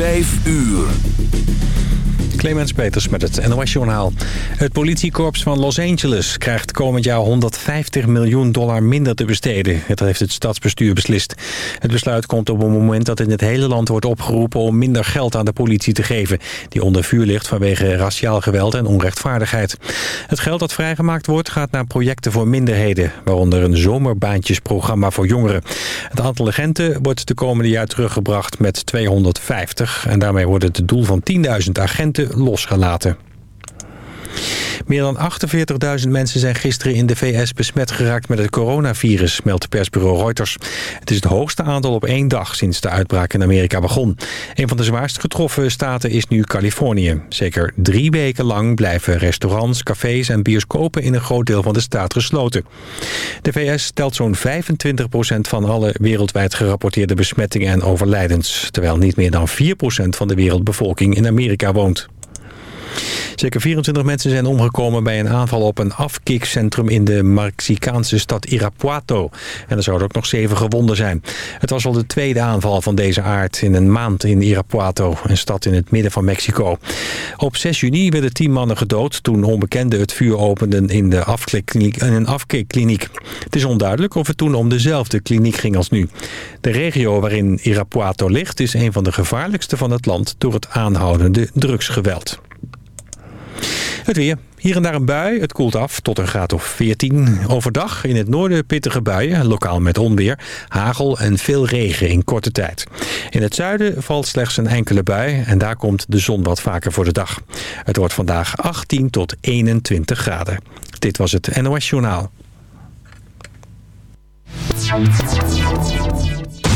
Vijf uur. Clemens Peters met het NOS Journaal. Het politiekorps van Los Angeles krijgt komend jaar 150 miljoen dollar minder te besteden. Dat heeft het stadsbestuur beslist. Het besluit komt op een moment dat in het hele land wordt opgeroepen om minder geld aan de politie te geven. Die onder vuur ligt vanwege raciaal geweld en onrechtvaardigheid. Het geld dat vrijgemaakt wordt gaat naar projecten voor minderheden. Waaronder een zomerbaantjesprogramma voor jongeren. Het aantal agenten wordt de komende jaar teruggebracht met 250. En daarmee wordt het doel van 10.000 agenten losgelaten. Meer dan 48.000 mensen zijn gisteren in de VS besmet geraakt met het coronavirus, meldt persbureau Reuters. Het is het hoogste aantal op één dag sinds de uitbraak in Amerika begon. Een van de zwaarst getroffen staten is nu Californië. Zeker drie weken lang blijven restaurants, cafés en bioscopen in een groot deel van de staat gesloten. De VS telt zo'n 25% van alle wereldwijd gerapporteerde besmettingen en overlijdens, terwijl niet meer dan 4% van de wereldbevolking in Amerika woont. Zeker 24 mensen zijn omgekomen bij een aanval op een afkikcentrum in de Mexicaanse stad Irapuato. En er zouden ook nog zeven gewonden zijn. Het was al de tweede aanval van deze aard in een maand in Irapuato, een stad in het midden van Mexico. Op 6 juni werden 10 mannen gedood toen onbekenden het vuur openden in, de een afkikkliniek. Het is onduidelijk of het toen om dezelfde kliniek ging als nu. De regio waarin Irapuato ligt is een van de gevaarlijkste van het land door het aanhoudende drugsgeweld. Het weer. Hier en daar een bui. Het koelt af tot een graad of 14. Overdag in het noorden pittige buien, lokaal met onweer, hagel en veel regen in korte tijd. In het zuiden valt slechts een enkele bui en daar komt de zon wat vaker voor de dag. Het wordt vandaag 18 tot 21 graden. Dit was het NOS Journaal.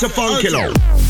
to Funkilo. Okay.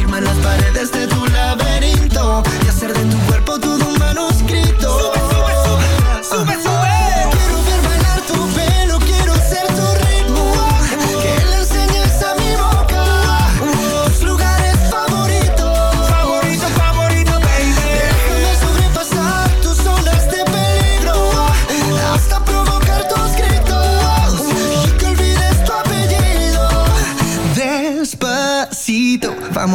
Y hacer de tu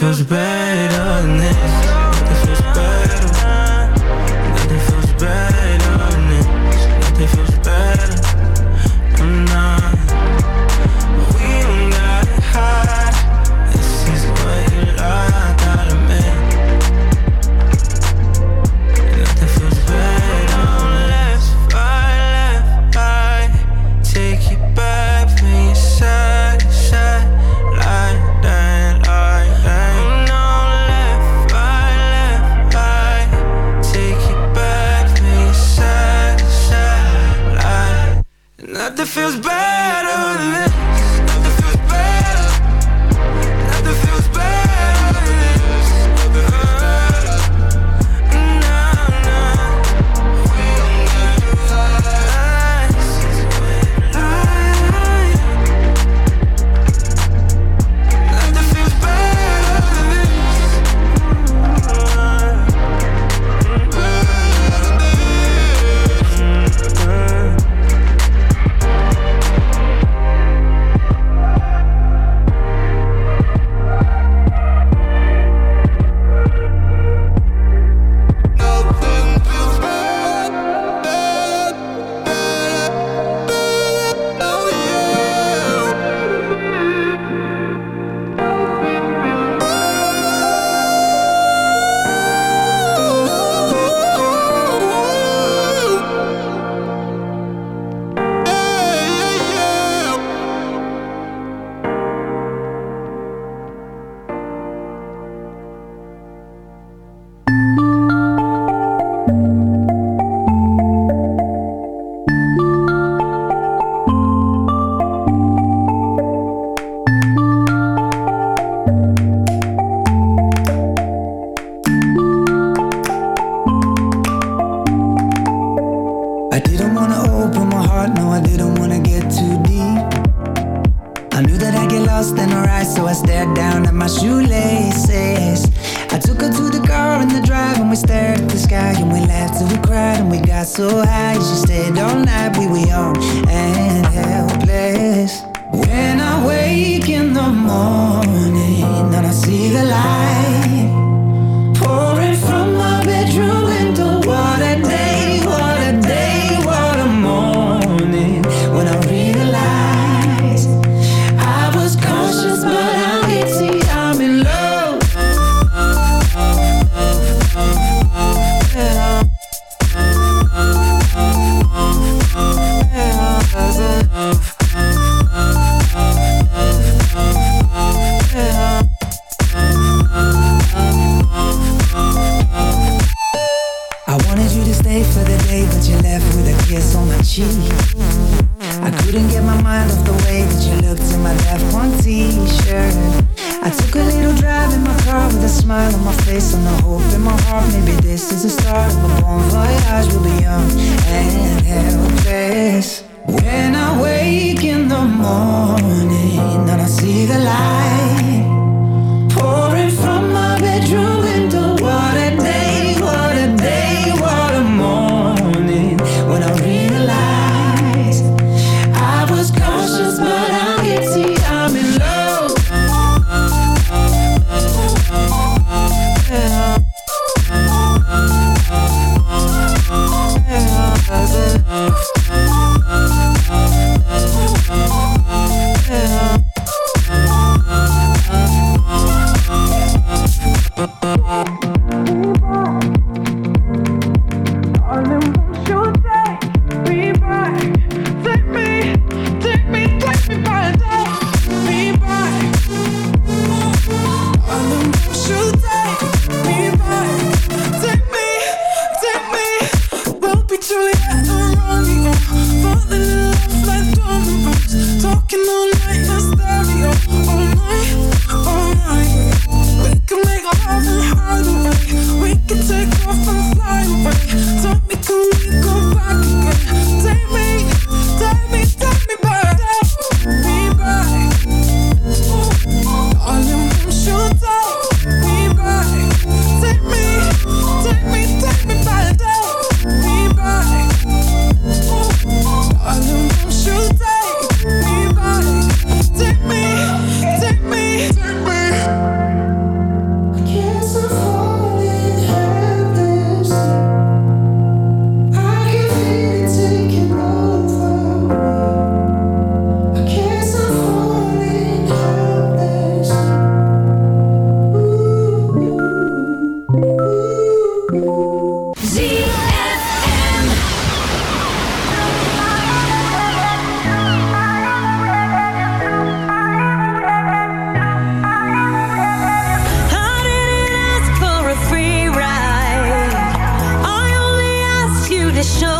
feels bad this show